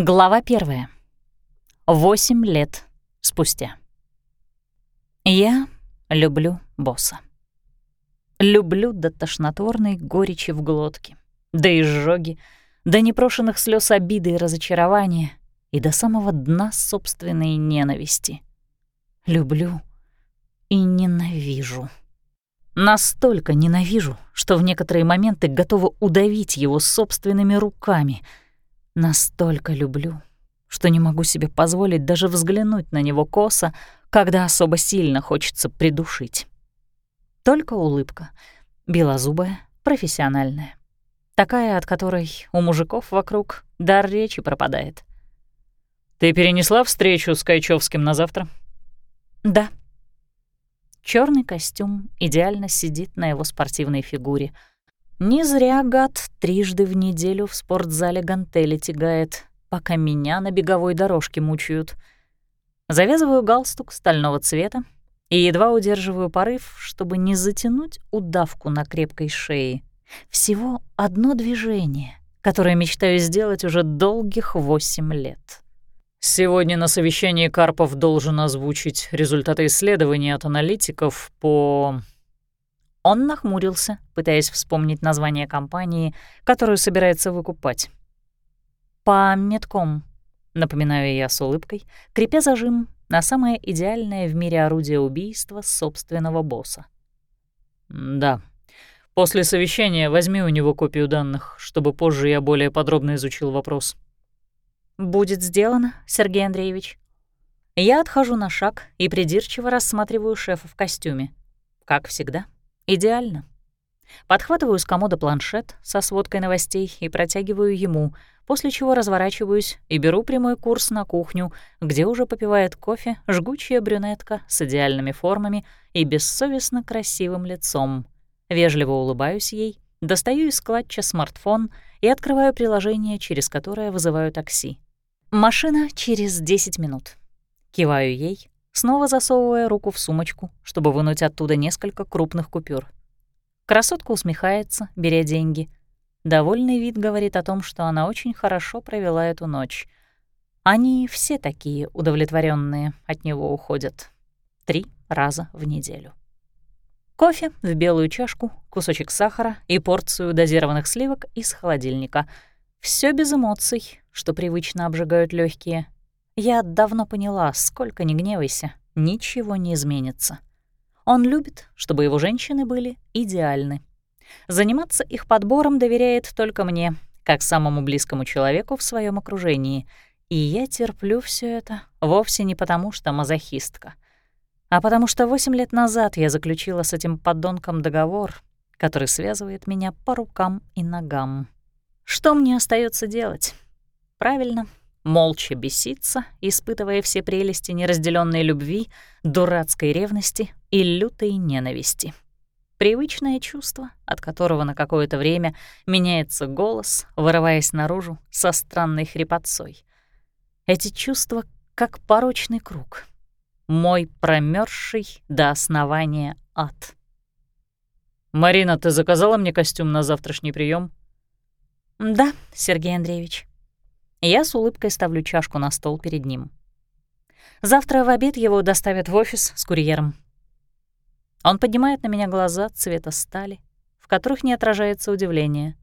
Глава первая. Восемь лет спустя. Я люблю босса. Люблю до тошнотворной горечи в глотке, до изжоги, до непрошенных слез обиды и разочарования и до самого дна собственной ненависти. Люблю и ненавижу. Настолько ненавижу, что в некоторые моменты готова удавить его собственными руками. Настолько люблю, что не могу себе позволить даже взглянуть на него косо, когда особо сильно хочется придушить. Только улыбка, белозубая, профессиональная. Такая, от которой у мужиков вокруг дар речи пропадает. «Ты перенесла встречу с Кайчевским на завтра?» «Да», Черный костюм идеально сидит на его спортивной фигуре. Не зря гад трижды в неделю в спортзале гантели тягает, пока меня на беговой дорожке мучают. Завязываю галстук стального цвета и едва удерживаю порыв, чтобы не затянуть удавку на крепкой шее. Всего одно движение, которое мечтаю сделать уже долгих восемь лет. Сегодня на совещании Карпов должен озвучить результаты исследований от аналитиков по... Он нахмурился, пытаясь вспомнить название компании, которую собирается выкупать. «По метком», — напоминаю я с улыбкой, крепя зажим на самое идеальное в мире орудие убийства собственного босса. «Да. После совещания возьми у него копию данных, чтобы позже я более подробно изучил вопрос». «Будет сделано, Сергей Андреевич». Я отхожу на шаг и придирчиво рассматриваю шефа в костюме. Как всегда, идеально. Подхватываю с комода планшет со сводкой новостей и протягиваю ему, после чего разворачиваюсь и беру прямой курс на кухню, где уже попивает кофе жгучая брюнетка с идеальными формами и бессовестно красивым лицом. Вежливо улыбаюсь ей, достаю из клатча смартфон и открываю приложение, через которое вызываю такси. Машина через 10 минут. Киваю ей, снова засовывая руку в сумочку, чтобы вынуть оттуда несколько крупных купюр. Красотка усмехается, беря деньги. Довольный вид говорит о том, что она очень хорошо провела эту ночь. Они все такие удовлетворенные от него уходят. Три раза в неделю. Кофе в белую чашку, кусочек сахара и порцию дозированных сливок из холодильника — все без эмоций, что привычно обжигают легкие. Я давно поняла, сколько не гневайся, ничего не изменится. Он любит, чтобы его женщины были идеальны. Заниматься их подбором доверяет только мне, как самому близкому человеку в своем окружении. И я терплю все это вовсе не потому, что мазохистка, а потому что восемь лет назад я заключила с этим подонком договор, который связывает меня по рукам и ногам. Что мне остается делать? Правильно, молча беситься, испытывая все прелести неразделенной любви, дурацкой ревности и лютой ненависти. Привычное чувство, от которого на какое-то время меняется голос, вырываясь наружу со странной хрипотцой. Эти чувства как порочный круг. Мой промерзший до основания ад. «Марина, ты заказала мне костюм на завтрашний прием? «Да, Сергей Андреевич». Я с улыбкой ставлю чашку на стол перед ним. Завтра в обед его доставят в офис с курьером. Он поднимает на меня глаза цвета стали, в которых не отражается удивление.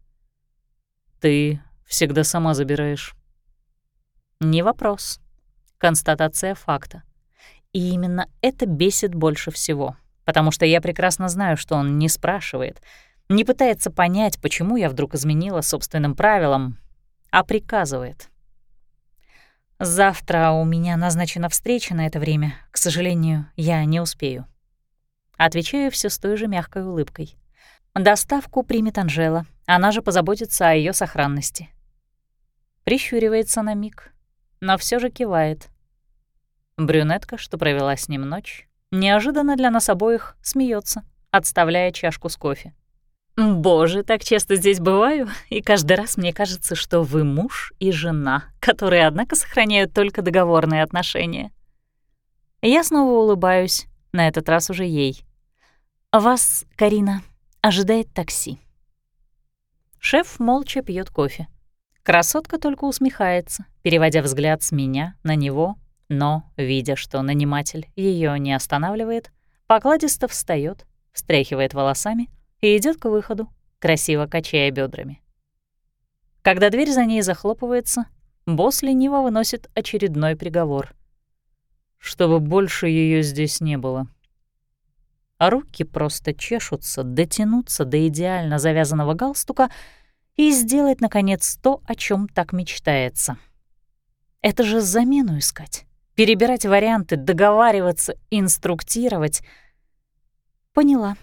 «Ты всегда сама забираешь». Не вопрос. Констатация факта. И именно это бесит больше всего, потому что я прекрасно знаю, что он не спрашивает — не пытается понять, почему я вдруг изменила собственным правилам, а приказывает. «Завтра у меня назначена встреча на это время. К сожалению, я не успею». Отвечаю все с той же мягкой улыбкой. Доставку примет Анжела, она же позаботится о ее сохранности. Прищуривается на миг, но все же кивает. Брюнетка, что провела с ним ночь, неожиданно для нас обоих смеется, отставляя чашку с кофе. «Боже, так часто здесь бываю, и каждый раз мне кажется, что вы муж и жена, которые, однако, сохраняют только договорные отношения». Я снова улыбаюсь, на этот раз уже ей. «Вас, Карина, ожидает такси». Шеф молча пьет кофе. Красотка только усмехается, переводя взгляд с меня на него, но, видя, что наниматель ее не останавливает, покладисто встает, встряхивает волосами и идет к выходу, красиво качая бедрами. Когда дверь за ней захлопывается, босс лениво выносит очередной приговор. Чтобы больше ее здесь не было. А руки просто чешутся дотянуться до идеально завязанного галстука и сделать, наконец, то, о чем так мечтается. Это же замену искать, перебирать варианты, договариваться, инструктировать. Поняла.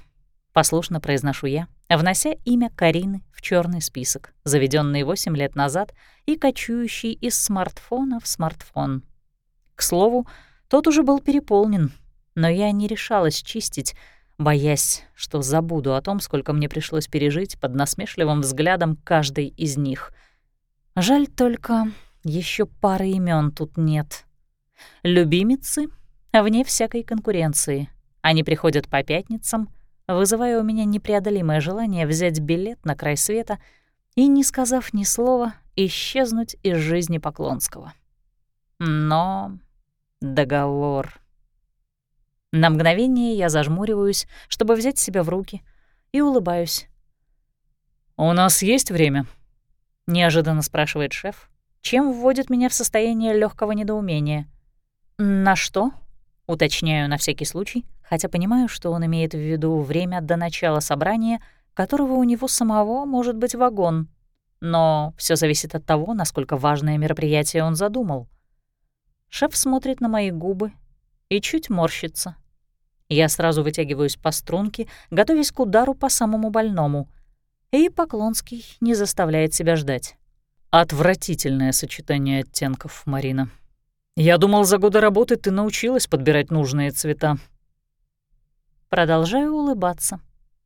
Послушно произношу я, внося имя Карины в черный список, заведенный 8 лет назад и кочующий из смартфона в смартфон. К слову, тот уже был переполнен, но я не решалась чистить, боясь, что забуду о том, сколько мне пришлось пережить под насмешливым взглядом каждой из них. Жаль только, еще пары имен тут нет. Любимицы вне всякой конкуренции. Они приходят по пятницам — вызывая у меня непреодолимое желание взять билет на край света и, не сказав ни слова, исчезнуть из жизни Поклонского. Но договор... На мгновение я зажмуриваюсь, чтобы взять себя в руки, и улыбаюсь. «У нас есть время?» — неожиданно спрашивает шеф, чем вводит меня в состояние легкого недоумения. «На что?» — уточняю на всякий случай, хотя понимаю, что он имеет в виду время до начала собрания, которого у него самого может быть вагон. Но все зависит от того, насколько важное мероприятие он задумал. Шеф смотрит на мои губы и чуть морщится. Я сразу вытягиваюсь по струнке, готовясь к удару по самому больному. И Поклонский не заставляет себя ждать. Отвратительное сочетание оттенков, Марина. Я думал, за годы работы ты научилась подбирать нужные цвета. Продолжаю улыбаться,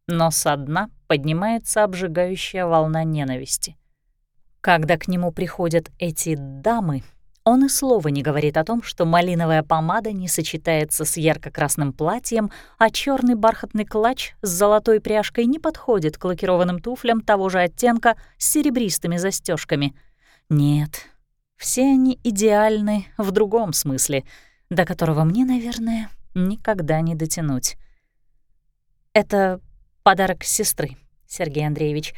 но со дна поднимается обжигающая волна ненависти. Когда к нему приходят эти дамы, он и слова не говорит о том, что малиновая помада не сочетается с ярко-красным платьем, а черный бархатный клатч с золотой пряжкой не подходит к лакированным туфлям того же оттенка с серебристыми застежками. Нет, все они идеальны в другом смысле, до которого мне, наверное, никогда не дотянуть. Это подарок сестры, Сергей Андреевич.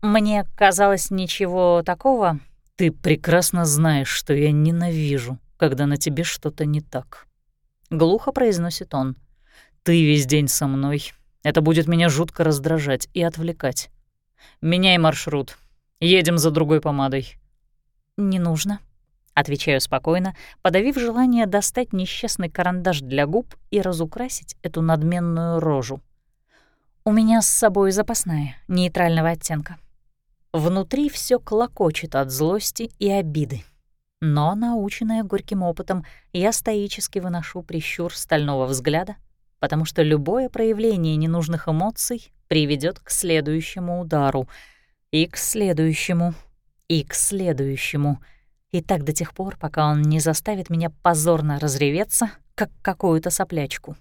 Мне казалось ничего такого. Ты прекрасно знаешь, что я ненавижу, когда на тебе что-то не так. Глухо произносит он. Ты весь день со мной. Это будет меня жутко раздражать и отвлекать. Меняй маршрут. Едем за другой помадой. Не нужно. Отвечаю спокойно, подавив желание достать несчастный карандаш для губ и разукрасить эту надменную рожу. У меня с собой запасная, нейтрального оттенка. Внутри все клокочет от злости и обиды. Но, наученная горьким опытом, я стоически выношу прищур стального взгляда, потому что любое проявление ненужных эмоций приведет к следующему удару, и к следующему, и к следующему, и так до тех пор, пока он не заставит меня позорно разреветься, как какую-то соплячку.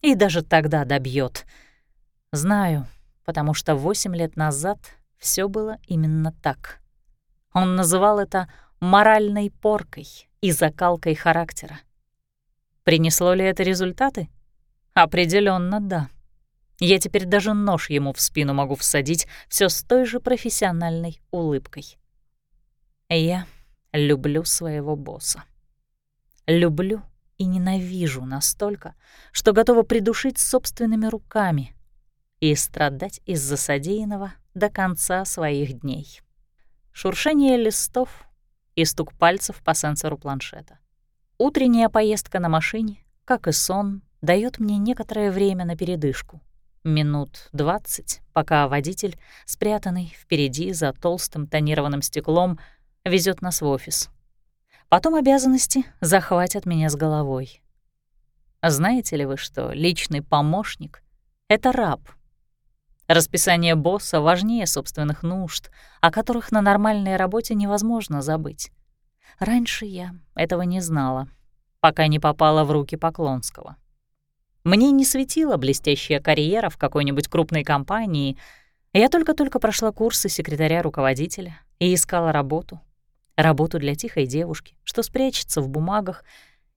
И даже тогда добьет — Знаю, потому что восемь лет назад все было именно так. Он называл это моральной поркой и закалкой характера. Принесло ли это результаты? Определенно, да. Я теперь даже нож ему в спину могу всадить все с той же профессиональной улыбкой. Я люблю своего босса. Люблю и ненавижу настолько, что готова придушить собственными руками, и страдать из-за содеянного до конца своих дней. Шуршение листов и стук пальцев по сенсору планшета. Утренняя поездка на машине, как и сон, дает мне некоторое время на передышку. Минут двадцать, пока водитель, спрятанный впереди за толстым тонированным стеклом, везет нас в офис. Потом обязанности захватят меня с головой. Знаете ли вы, что личный помощник — это раб — Расписание босса важнее собственных нужд, о которых на нормальной работе невозможно забыть. Раньше я этого не знала, пока не попала в руки Поклонского. Мне не светила блестящая карьера в какой-нибудь крупной компании. Я только-только прошла курсы секретаря-руководителя и искала работу. Работу для тихой девушки, что спрячется в бумагах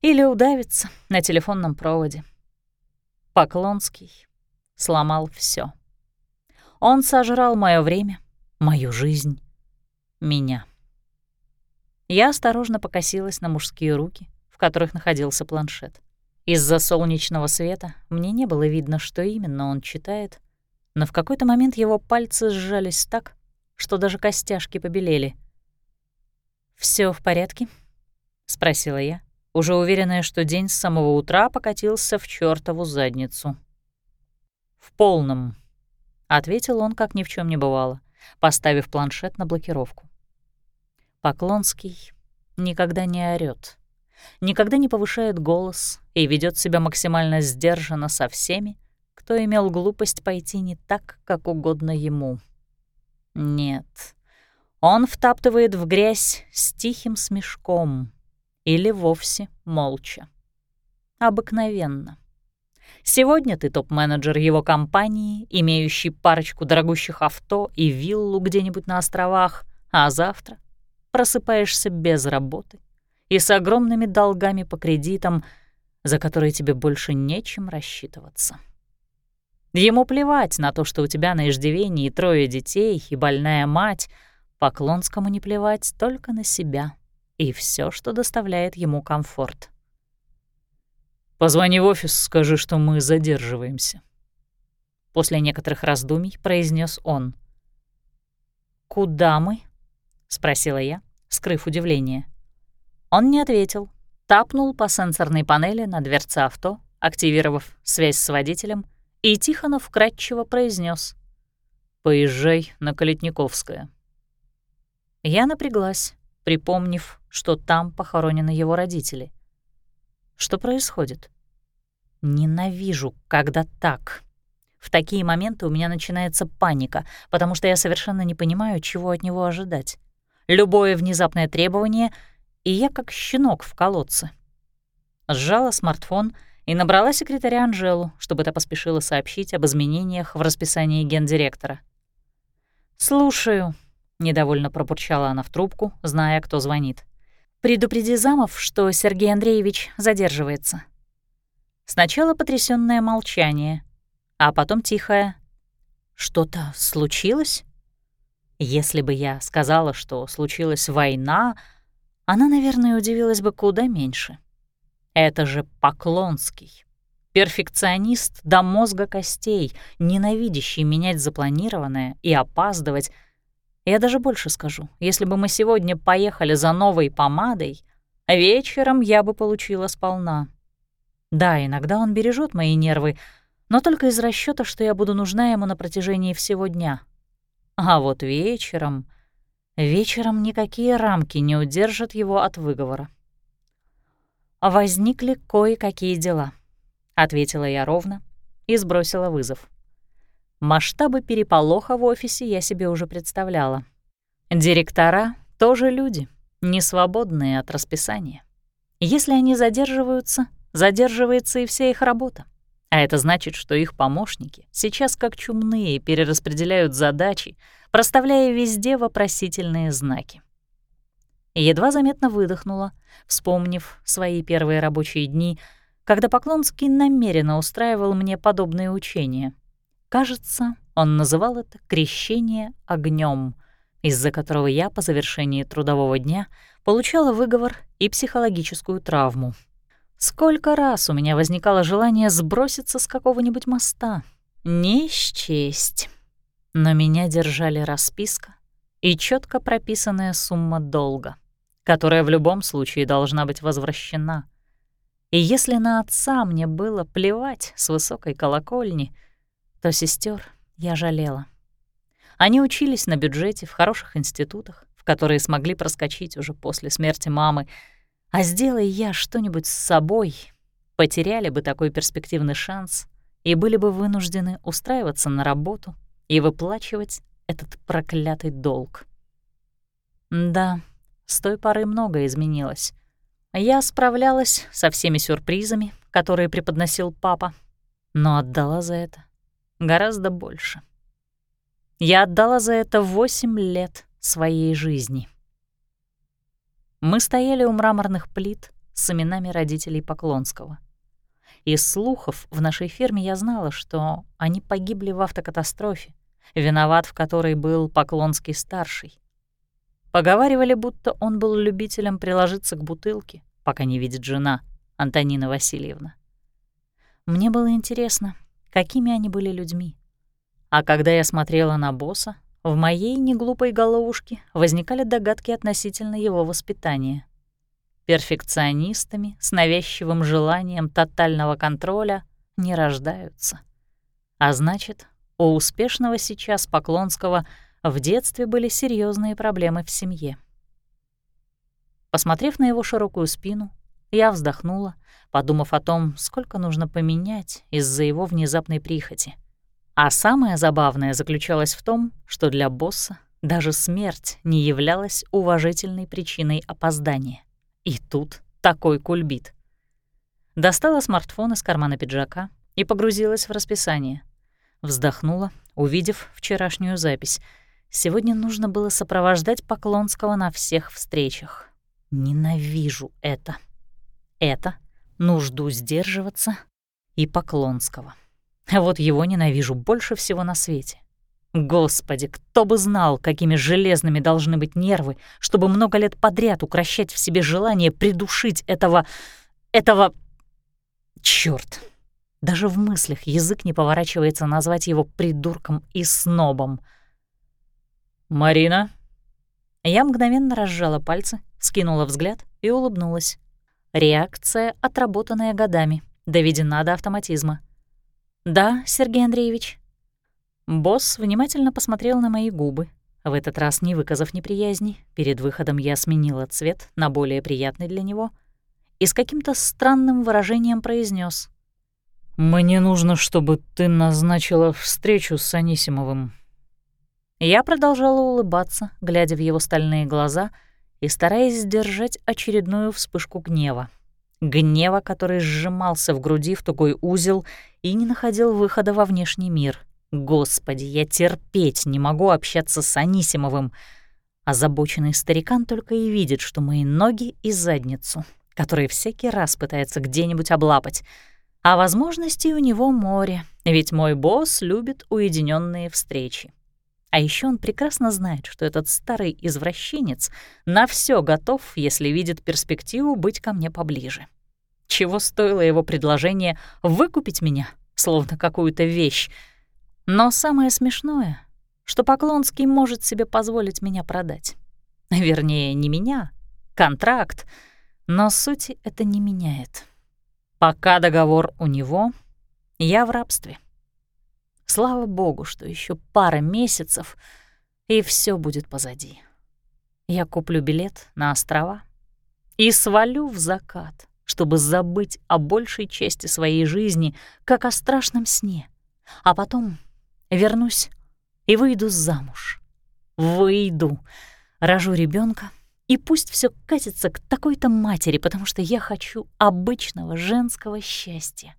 или удавится на телефонном проводе. Поклонский сломал все. Он сожрал мое время, мою жизнь, меня. Я осторожно покосилась на мужские руки, в которых находился планшет. Из-за солнечного света мне не было видно, что именно он читает, но в какой-то момент его пальцы сжались так, что даже костяшки побелели. Все в порядке?» — спросила я, уже уверенная, что день с самого утра покатился в чёртову задницу. «В полном», — ответил он, как ни в чем не бывало, поставив планшет на блокировку. Поклонский никогда не орёт, никогда не повышает голос и ведет себя максимально сдержанно со всеми, кто имел глупость пойти не так, как угодно ему. Нет, он втаптывает в грязь с тихим смешком или вовсе молча. Обыкновенно. Сегодня ты топ-менеджер его компании, имеющий парочку дорогущих авто и виллу где-нибудь на островах, а завтра просыпаешься без работы и с огромными долгами по кредитам, за которые тебе больше нечем рассчитываться. Ему плевать на то, что у тебя на иждивении трое детей и больная мать, Поклонскому не плевать только на себя и все, что доставляет ему комфорт. «Позвони в офис, скажи, что мы задерживаемся», — после некоторых раздумий произнес он. «Куда мы?» — спросила я, скрыв удивление. Он не ответил, тапнул по сенсорной панели на дверце авто, активировав связь с водителем, и Тихонов вкратчиво произнес: «Поезжай на Калитниковское». Я напряглась, припомнив, что там похоронены его родители. Что происходит? Ненавижу, когда так. В такие моменты у меня начинается паника, потому что я совершенно не понимаю, чего от него ожидать. Любое внезапное требование, и я как щенок в колодце. Сжала смартфон и набрала секретаря Анжелу, чтобы та поспешила сообщить об изменениях в расписании гендиректора. «Слушаю», — недовольно пробурчала она в трубку, зная, кто звонит. «Предупреди замов, что Сергей Андреевич задерживается». Сначала потрясённое молчание, а потом тихое «Что-то случилось?» Если бы я сказала, что случилась война, она, наверное, удивилась бы куда меньше. Это же Поклонский. Перфекционист до мозга костей, ненавидящий менять запланированное и опаздывать. Я даже больше скажу. Если бы мы сегодня поехали за новой помадой, вечером я бы получила сполна. Да, иногда он бережет мои нервы, но только из расчета, что я буду нужна ему на протяжении всего дня. А вот вечером... Вечером никакие рамки не удержат его от выговора. «Возникли кое-какие дела», — ответила я ровно и сбросила вызов. Масштабы переполоха в офисе я себе уже представляла. Директора тоже люди, не свободные от расписания. Если они задерживаются, задерживается и вся их работа. А это значит, что их помощники сейчас как чумные перераспределяют задачи, проставляя везде вопросительные знаки. Едва заметно выдохнула, вспомнив свои первые рабочие дни, когда Поклонский намеренно устраивал мне подобные учения. Кажется, он называл это «крещение огнем, из-за которого я по завершении трудового дня получала выговор и психологическую травму. Сколько раз у меня возникало желание сброситься с какого-нибудь моста. Не счесть. Но меня держали расписка и четко прописанная сумма долга, которая в любом случае должна быть возвращена. И если на отца мне было плевать с высокой колокольни, то сестер я жалела. Они учились на бюджете в хороших институтах, в которые смогли проскочить уже после смерти мамы, а сделай я что-нибудь с собой, потеряли бы такой перспективный шанс и были бы вынуждены устраиваться на работу и выплачивать этот проклятый долг. Да, с той поры многое изменилось. Я справлялась со всеми сюрпризами, которые преподносил папа, но отдала за это гораздо больше. Я отдала за это восемь лет своей жизни. Мы стояли у мраморных плит с именами родителей Поклонского. Из слухов в нашей ферме я знала, что они погибли в автокатастрофе, виноват в которой был Поклонский старший. Поговаривали, будто он был любителем приложиться к бутылке, пока не видит жена, Антонина Васильевна. Мне было интересно, какими они были людьми. А когда я смотрела на босса, в моей неглупой головушке возникали догадки относительно его воспитания. Перфекционистами с навязчивым желанием тотального контроля не рождаются. А значит, у успешного сейчас Поклонского в детстве были серьезные проблемы в семье. Посмотрев на его широкую спину, я вздохнула, подумав о том, сколько нужно поменять из-за его внезапной прихоти. А самое забавное заключалось в том, что для босса даже смерть не являлась уважительной причиной опоздания. И тут такой кульбит. Достала смартфон из кармана пиджака и погрузилась в расписание. Вздохнула, увидев вчерашнюю запись — Сегодня нужно было сопровождать Поклонского на всех встречах. Ненавижу это. Это нужду сдерживаться и Поклонского. А вот его ненавижу больше всего на свете. Господи, кто бы знал, какими железными должны быть нервы, чтобы много лет подряд укращать в себе желание придушить этого... этого... Чёрт! Даже в мыслях язык не поворачивается назвать его придурком и снобом — «Марина?» Я мгновенно разжала пальцы, скинула взгляд и улыбнулась. Реакция, отработанная годами, доведена до автоматизма. «Да, Сергей Андреевич». Босс внимательно посмотрел на мои губы, в этот раз не выказав неприязни. Перед выходом я сменила цвет на более приятный для него и с каким-то странным выражением произнес: «Мне нужно, чтобы ты назначила встречу с Анисимовым. Я продолжала улыбаться, глядя в его стальные глаза и стараясь сдержать очередную вспышку гнева. Гнева, который сжимался в груди в тугой узел и не находил выхода во внешний мир. Господи, я терпеть не могу общаться с Анисимовым. Озабоченный старикан только и видит, что мои ноги и задницу, которые всякий раз пытается где-нибудь облапать. А возможностей у него море, ведь мой босс любит уединенные встречи. А еще он прекрасно знает, что этот старый извращенец на все готов, если видит перспективу быть ко мне поближе. Чего стоило его предложение выкупить меня, словно какую-то вещь. Но самое смешное, что Поклонский может себе позволить меня продать. Вернее, не меня, контракт, но сути это не меняет. Пока договор у него, я в рабстве. Слава богу, что еще пара месяцев, и все будет позади. Я куплю билет на острова и свалю в закат, чтобы забыть о большей части своей жизни, как о страшном сне. А потом вернусь и выйду замуж. Выйду, рожу ребенка, и пусть все катится к такой-то матери, потому что я хочу обычного женского счастья.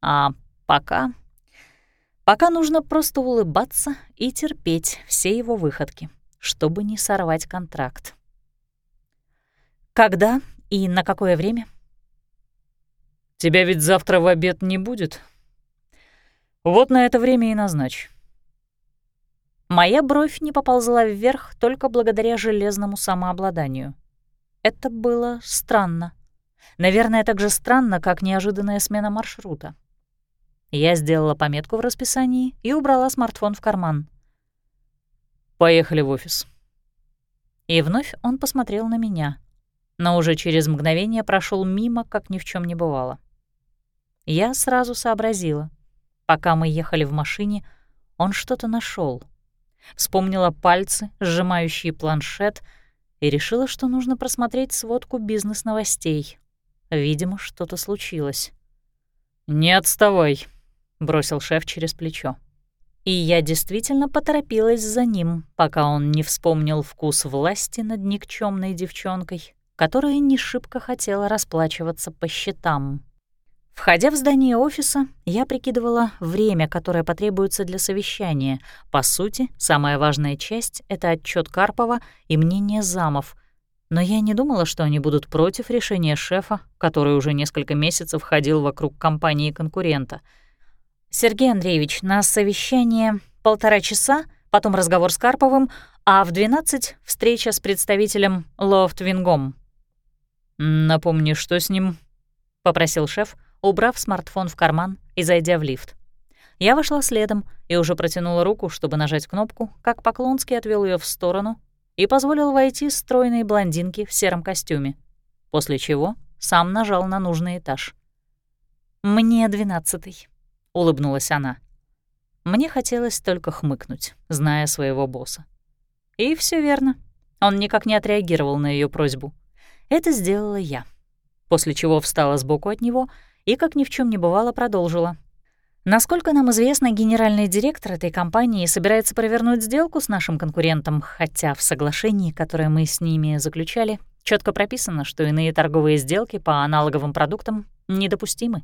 А пока Пока нужно просто улыбаться и терпеть все его выходки, чтобы не сорвать контракт. Когда и на какое время? Тебя ведь завтра в обед не будет. Вот на это время и назначь. Моя бровь не поползла вверх только благодаря железному самообладанию. Это было странно. Наверное, так же странно, как неожиданная смена маршрута. Я сделала пометку в расписании и убрала смартфон в карман. «Поехали в офис». И вновь он посмотрел на меня, но уже через мгновение прошел мимо, как ни в чем не бывало. Я сразу сообразила. Пока мы ехали в машине, он что-то нашел. Вспомнила пальцы, сжимающие планшет, и решила, что нужно просмотреть сводку бизнес-новостей. Видимо, что-то случилось. «Не отставай», — бросил шеф через плечо. И я действительно поторопилась за ним, пока он не вспомнил вкус власти над никчемной девчонкой, которая не шибко хотела расплачиваться по счетам. Входя в здание офиса, я прикидывала время, которое потребуется для совещания. По сути, самая важная часть — это отчет Карпова и мнение замов. Но я не думала, что они будут против решения шефа, который уже несколько месяцев ходил вокруг компании конкурента. «Сергей Андреевич, на совещание полтора часа, потом разговор с Карповым, а в 12 — встреча с представителем Лофт Вингом». «Напомни, что с ним?» — попросил шеф — убрав смартфон в карман и зайдя в лифт. Я вошла следом и уже протянула руку, чтобы нажать кнопку, как Поклонский отвел ее в сторону и позволил войти стройной блондинке в сером костюме, после чего сам нажал на нужный этаж. «Мне двенадцатый», — улыбнулась она. Мне хотелось только хмыкнуть, зная своего босса. И все верно. Он никак не отреагировал на ее просьбу. Это сделала я. После чего встала сбоку от него — и, как ни в чем не бывало, продолжила. Насколько нам известно, генеральный директор этой компании собирается провернуть сделку с нашим конкурентом, хотя в соглашении, которое мы с ними заключали, четко прописано, что иные торговые сделки по аналоговым продуктам недопустимы.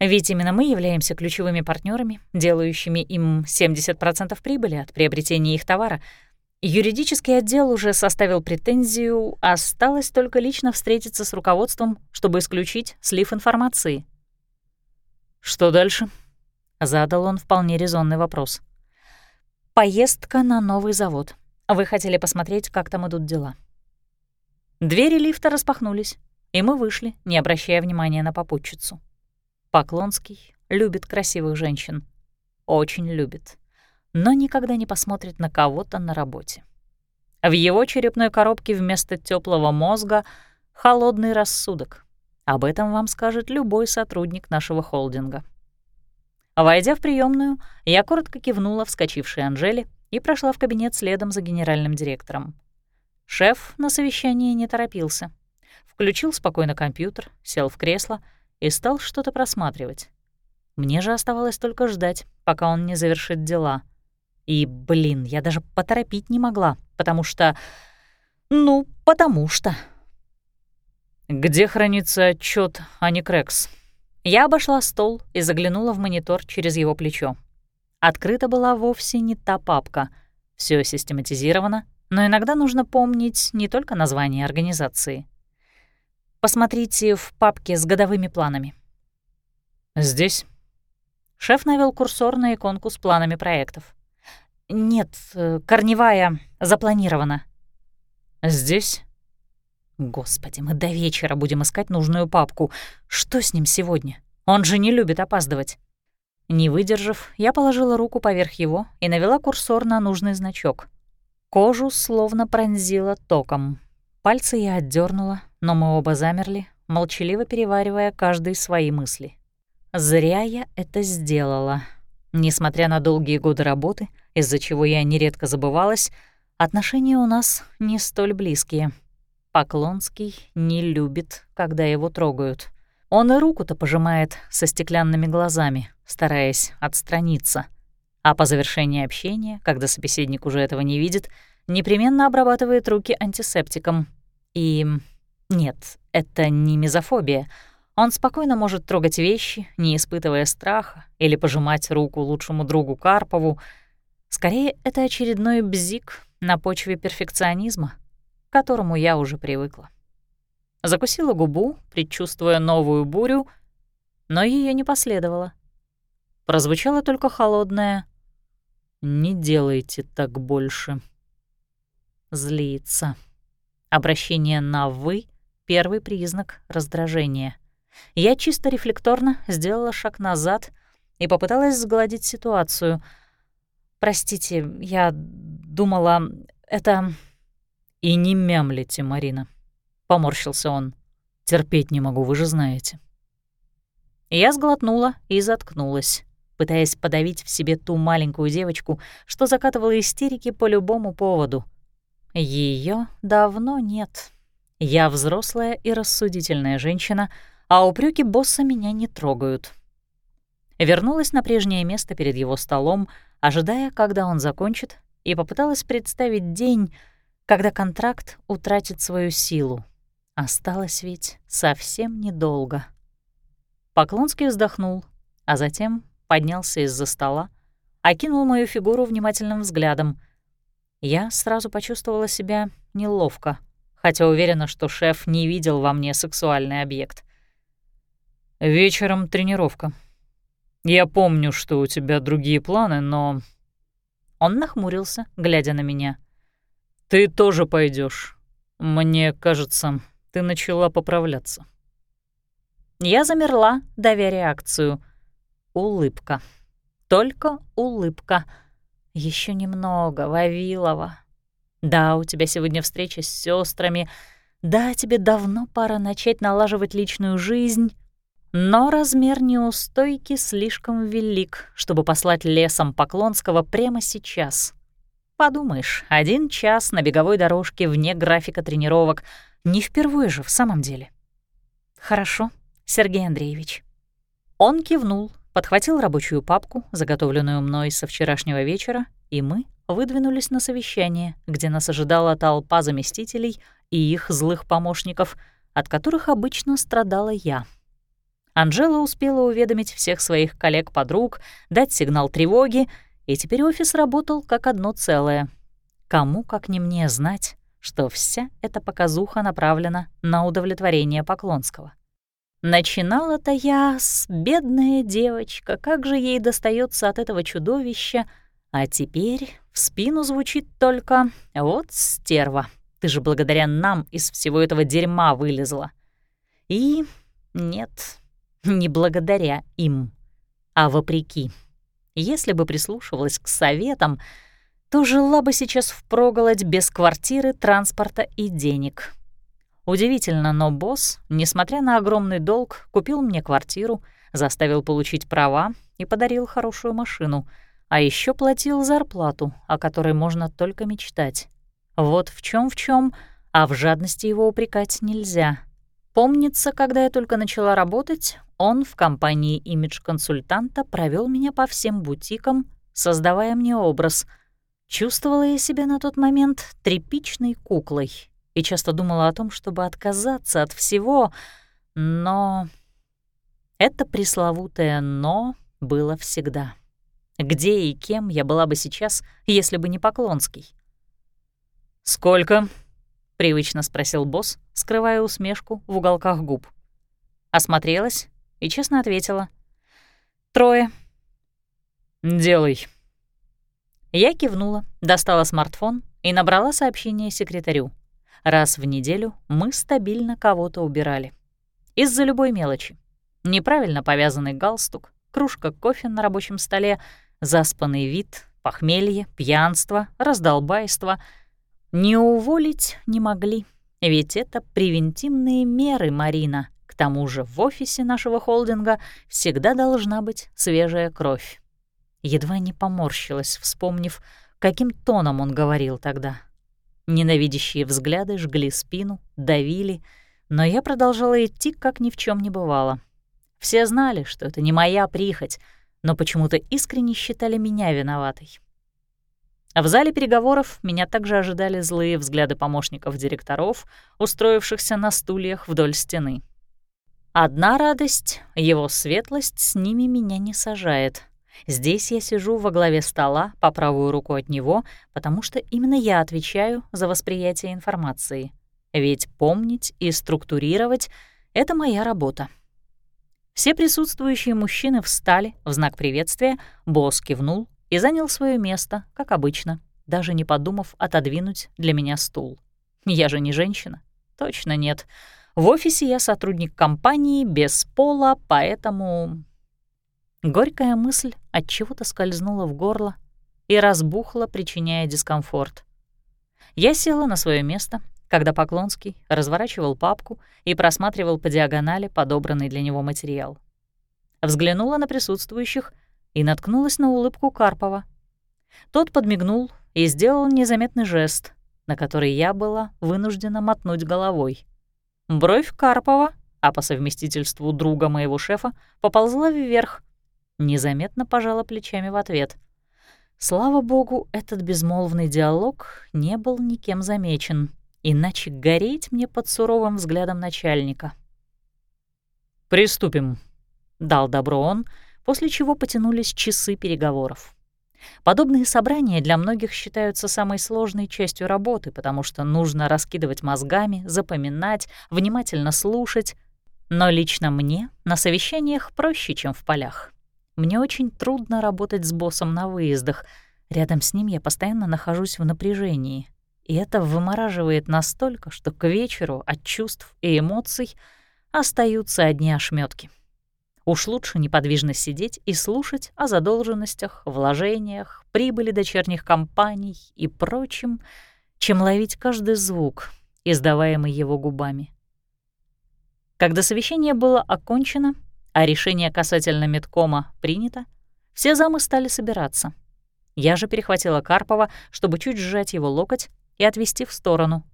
Ведь именно мы являемся ключевыми партнерами, делающими им 70% прибыли от приобретения их товара. Юридический отдел уже составил претензию, осталось только лично встретиться с руководством, чтобы исключить слив информации. «Что дальше?» — задал он вполне резонный вопрос. «Поездка на новый завод. Вы хотели посмотреть, как там идут дела». Двери лифта распахнулись, и мы вышли, не обращая внимания на попутчицу. Поклонский любит красивых женщин. Очень любит. Но никогда не посмотрит на кого-то на работе. В его черепной коробке вместо теплого мозга — холодный рассудок — об этом вам скажет любой сотрудник нашего холдинга. Войдя в приемную, я коротко кивнула вскочившей Анжеле и прошла в кабинет следом за генеральным директором. Шеф на совещании не торопился. Включил спокойно компьютер, сел в кресло и стал что-то просматривать. Мне же оставалось только ждать, пока он не завершит дела. И, блин, я даже поторопить не могла, потому что... Ну, потому что... «Где хранится отчет Ани Крекс?» Я обошла стол и заглянула в монитор через его плечо. Открыта была вовсе не та папка. Все систематизировано, но иногда нужно помнить не только название организации. Посмотрите в папке с годовыми планами. «Здесь?» Шеф навел курсор на иконку с планами проектов. «Нет, э, корневая запланирована». «Здесь?» Господи, мы до вечера будем искать нужную папку. Что с ним сегодня? Он же не любит опаздывать. Не выдержав, я положила руку поверх его и навела курсор на нужный значок. Кожу словно пронзила током. Пальцы я отдернула, но мы оба замерли, молчаливо переваривая каждый свои мысли. Зря я это сделала. Несмотря на долгие годы работы, из-за чего я нередко забывалась, отношения у нас не столь близкие — Поклонский не любит, когда его трогают. Он и руку-то пожимает со стеклянными глазами, стараясь отстраниться. А по завершении общения, когда собеседник уже этого не видит, непременно обрабатывает руки антисептиком. И нет, это не мизофобия. Он спокойно может трогать вещи, не испытывая страха, или пожимать руку лучшему другу Карпову. Скорее, это очередной бзик на почве перфекционизма — к которому я уже привыкла. Закусила губу, предчувствуя новую бурю, но ее не последовало. Прозвучало только холодное «Не делайте так больше». Злиться. Обращение на «вы» — первый признак раздражения. Я чисто рефлекторно сделала шаг назад и попыталась сгладить ситуацию. «Простите, я думала, это...» «И не мямлите, Марина», — поморщился он. «Терпеть не могу, вы же знаете». Я сглотнула и заткнулась, пытаясь подавить в себе ту маленькую девочку, что закатывала истерики по любому поводу. Ее давно нет. Я взрослая и рассудительная женщина, а упреки босса меня не трогают. Вернулась на прежнее место перед его столом, ожидая, когда он закончит, и попыталась представить день, когда контракт утратит свою силу. Осталось ведь совсем недолго. Поклонский вздохнул, а затем поднялся из-за стола, окинул мою фигуру внимательным взглядом. Я сразу почувствовала себя неловко, хотя уверена, что шеф не видел во мне сексуальный объект. «Вечером тренировка. Я помню, что у тебя другие планы, но...» Он нахмурился, глядя на меня. «Ты тоже пойдешь. Мне кажется, ты начала поправляться». Я замерла, давя реакцию. Улыбка. Только улыбка. Еще немного, Вавилова. Да, у тебя сегодня встреча с сестрами. Да, тебе давно пора начать налаживать личную жизнь. Но размер неустойки слишком велик, чтобы послать лесом Поклонского прямо сейчас. Подумаешь, один час на беговой дорожке вне графика тренировок. Не впервые же, в самом деле. Хорошо, Сергей Андреевич. Он кивнул, подхватил рабочую папку, заготовленную мной со вчерашнего вечера, и мы выдвинулись на совещание, где нас ожидала толпа заместителей и их злых помощников, от которых обычно страдала я. Анжела успела уведомить всех своих коллег-подруг, дать сигнал тревоги, и теперь офис работал как одно целое. Кому, как не мне, знать, что вся эта показуха направлена на удовлетворение Поклонского. Начинала-то я с «бедная девочка, как же ей достается от этого чудовища», а теперь в спину звучит только «вот стерва, ты же благодаря нам из всего этого дерьма вылезла». И нет, не благодаря им, а вопреки. Если бы прислушивалась к советам, то жила бы сейчас впроголодь без квартиры, транспорта и денег. Удивительно, но босс, несмотря на огромный долг, купил мне квартиру, заставил получить права и подарил хорошую машину, а еще платил зарплату, о которой можно только мечтать. Вот в чем в чем, а в жадности его упрекать нельзя. Помнится, когда я только начала работать, он в компании имидж-консультанта провел меня по всем бутикам, создавая мне образ. Чувствовала я себя на тот момент тряпичной куклой и часто думала о том, чтобы отказаться от всего, но... Это пресловутое «но» было всегда. Где и кем я была бы сейчас, если бы не Поклонский? «Сколько?» — привычно спросил босс, скрывая усмешку в уголках губ. Осмотрелась и честно ответила. «Трое». «Делай». Я кивнула, достала смартфон и набрала сообщение секретарю. Раз в неделю мы стабильно кого-то убирали. Из-за любой мелочи. Неправильно повязанный галстук, кружка кофе на рабочем столе, заспанный вид, похмелье, пьянство, раздолбайство. Не уволить не могли, ведь это превентивные меры, Марина. К тому же в офисе нашего холдинга всегда должна быть свежая кровь. Едва не поморщилась, вспомнив, каким тоном он говорил тогда. Ненавидящие взгляды жгли спину, давили, но я продолжала идти, как ни в чем не бывало. Все знали, что это не моя прихоть, но почему-то искренне считали меня виноватой. В зале переговоров меня также ожидали злые взгляды помощников директоров, устроившихся на стульях вдоль стены. Одна радость — его светлость с ними меня не сажает — Здесь я сижу во главе стола по правую руку от него, потому что именно я отвечаю за восприятие информации. Ведь помнить и структурировать — это моя работа. Все присутствующие мужчины встали в знак приветствия, босс кивнул и занял свое место, как обычно, даже не подумав отодвинуть для меня стул. Я же не женщина. Точно нет. В офисе я сотрудник компании без пола, поэтому Горькая мысль от чего-то скользнула в горло и разбухла, причиняя дискомфорт. Я села на свое место, когда Поклонский разворачивал папку и просматривал по диагонали подобранный для него материал. Взглянула на присутствующих и наткнулась на улыбку Карпова. Тот подмигнул и сделал незаметный жест, на который я была вынуждена мотнуть головой. Бровь Карпова, а по совместительству друга моего шефа, поползла вверх, Незаметно пожала плечами в ответ. Слава богу, этот безмолвный диалог не был никем замечен, иначе гореть мне под суровым взглядом начальника. «Приступим». Дал добро он, после чего потянулись часы переговоров. Подобные собрания для многих считаются самой сложной частью работы, потому что нужно раскидывать мозгами, запоминать, внимательно слушать. Но лично мне на совещаниях проще, чем в полях. Мне очень трудно работать с боссом на выездах. Рядом с ним я постоянно нахожусь в напряжении. И это вымораживает настолько, что к вечеру от чувств и эмоций остаются одни ошметки. Уж лучше неподвижно сидеть и слушать о задолженностях, вложениях, прибыли дочерних компаний и прочем, чем ловить каждый звук, издаваемый его губами. Когда совещание было окончено, а решение касательно медкома принято, все замы стали собираться. Я же перехватила Карпова, чтобы чуть сжать его локоть и отвести в сторону.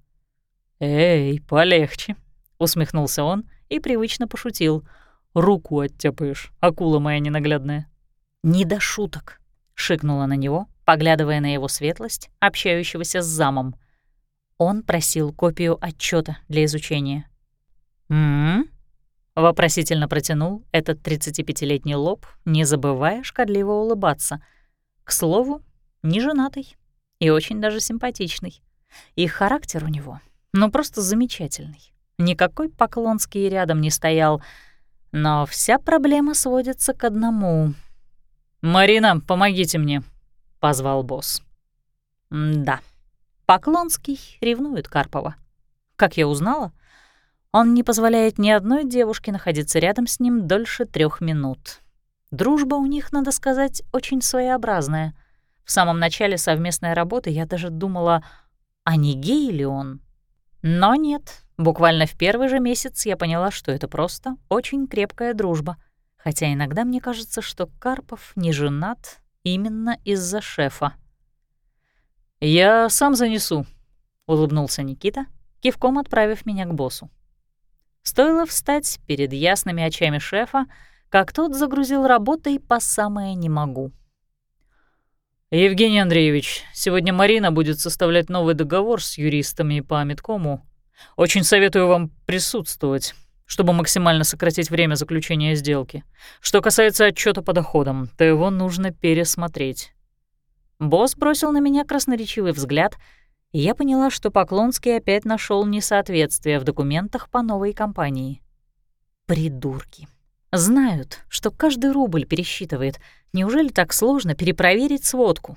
«Эй, полегче», — усмехнулся он и привычно пошутил — Руку оттяпаешь, акула моя ненаглядная». «Не до шуток», — шикнула на него, поглядывая на его светлость, общающегося с замом. Он просил копию отчета для изучения. «М-м-м?» Вопросительно протянул этот 35-летний лоб, не забывая шкодливо улыбаться. К слову, не женатый и очень даже симпатичный. И характер у него, ну просто замечательный. Никакой Поклонский рядом не стоял — но вся проблема сводится к одному. «Марина, помогите мне», — позвал босс. «Да, Поклонский ревнует Карпова. Как я узнала, он не позволяет ни одной девушке находиться рядом с ним дольше трех минут. Дружба у них, надо сказать, очень своеобразная. В самом начале совместной работы я даже думала, а не гей ли он? Но нет, Буквально в первый же месяц я поняла, что это просто очень крепкая дружба, хотя иногда мне кажется, что Карпов не женат именно из-за шефа. «Я сам занесу», — улыбнулся Никита, кивком отправив меня к боссу. Стоило встать перед ясными очами шефа, как тот загрузил работой по самое «не могу». «Евгений Андреевич, сегодня Марина будет составлять новый договор с юристами по Медкому очень советую вам присутствовать, чтобы максимально сократить время заключения сделки. Что касается отчета по доходам, то его нужно пересмотреть». Босс бросил на меня красноречивый взгляд, и я поняла, что Поклонский опять нашел несоответствие в документах по новой компании. Придурки. Знают, что каждый рубль пересчитывает. Неужели так сложно перепроверить сводку?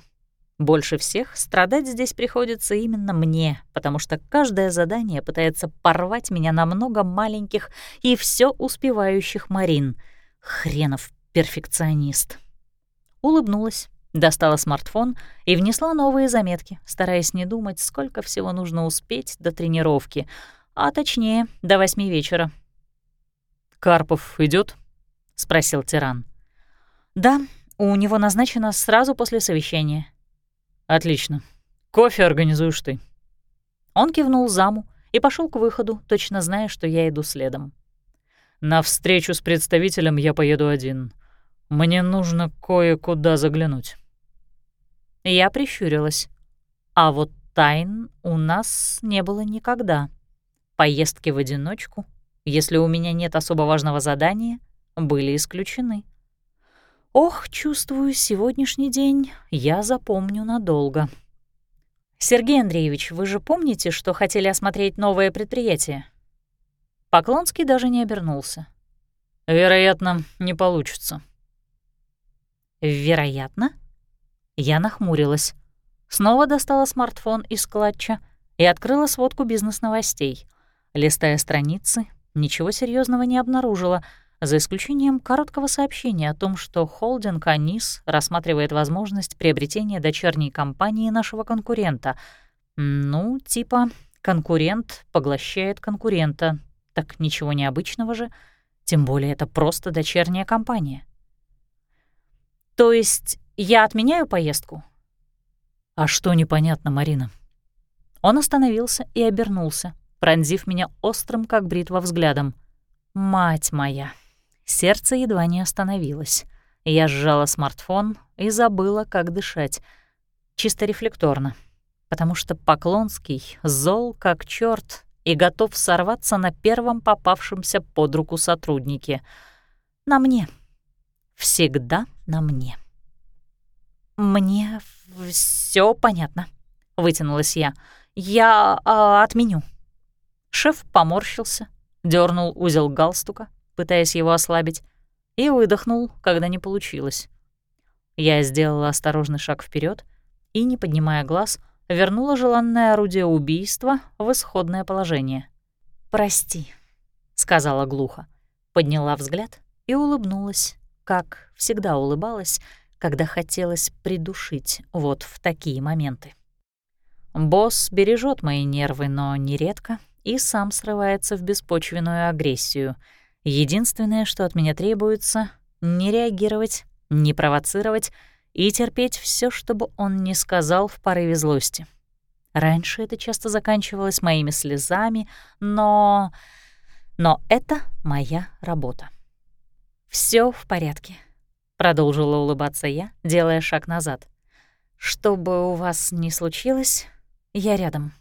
Больше всех страдать здесь приходится именно мне, потому что каждое задание пытается порвать меня на много маленьких и все успевающих Марин. Хренов перфекционист. Улыбнулась, достала смартфон и внесла новые заметки, стараясь не думать, сколько всего нужно успеть до тренировки, а точнее, до восьми вечера. «Карпов идет? спросил тиран. «Да, у него назначено сразу после совещания». «Отлично. Кофе организуешь ты». Он кивнул заму и пошел к выходу, точно зная, что я иду следом. «На встречу с представителем я поеду один. Мне нужно кое-куда заглянуть». Я прищурилась. А вот тайн у нас не было никогда. Поездки в одиночку, если у меня нет особо важного задания, были исключены. Ох, чувствую, сегодняшний день я запомню надолго. Сергей Андреевич, вы же помните, что хотели осмотреть новое предприятие? Поклонский даже не обернулся. Вероятно, не получится. Вероятно? Я нахмурилась. Снова достала смартфон из клатча и открыла сводку бизнес-новостей. Листая страницы, ничего серьезного не обнаружила — за исключением короткого сообщения о том, что холдинг «Анис» рассматривает возможность приобретения дочерней компании нашего конкурента. Ну, типа «конкурент поглощает конкурента». Так ничего необычного же, тем более это просто дочерняя компания. То есть я отменяю поездку? А что непонятно, Марина? Он остановился и обернулся, пронзив меня острым, как бритва, взглядом. «Мать моя!» Сердце едва не остановилось. Я сжала смартфон и забыла, как дышать. Чисто рефлекторно. Потому что Поклонский зол как черт и готов сорваться на первом попавшемся под руку сотруднике. На мне, всегда на мне. «Мне все понятно», — вытянулась я. «Я э, отменю». Шеф поморщился, дернул узел галстука, пытаясь его ослабить, и выдохнул, когда не получилось. Я сделала осторожный шаг вперед и, не поднимая глаз, вернула желанное орудие убийства в исходное положение. «Прости», — сказала глухо, подняла взгляд и улыбнулась, как всегда улыбалась, когда хотелось придушить вот в такие моменты. Босс бережет мои нервы, но нередко и сам срывается в беспочвенную агрессию. Единственное, что от меня требуется — не реагировать, не провоцировать и терпеть все, чтобы он не сказал в порыве злости. Раньше это часто заканчивалось моими слезами, но... Но это моя работа. Все в порядке», — продолжила улыбаться я, делая шаг назад. «Что бы у вас ни случилось, я рядом».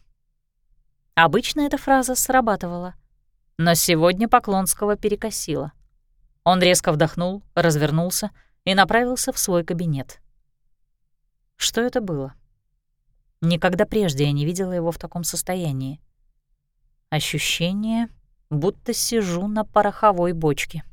Обычно эта фраза срабатывала, но сегодня Поклонского перекосила. Он резко вдохнул, развернулся и направился в свой кабинет. Что это было? Никогда прежде я не видела его в таком состоянии. Ощущение, будто сижу на пороховой бочке.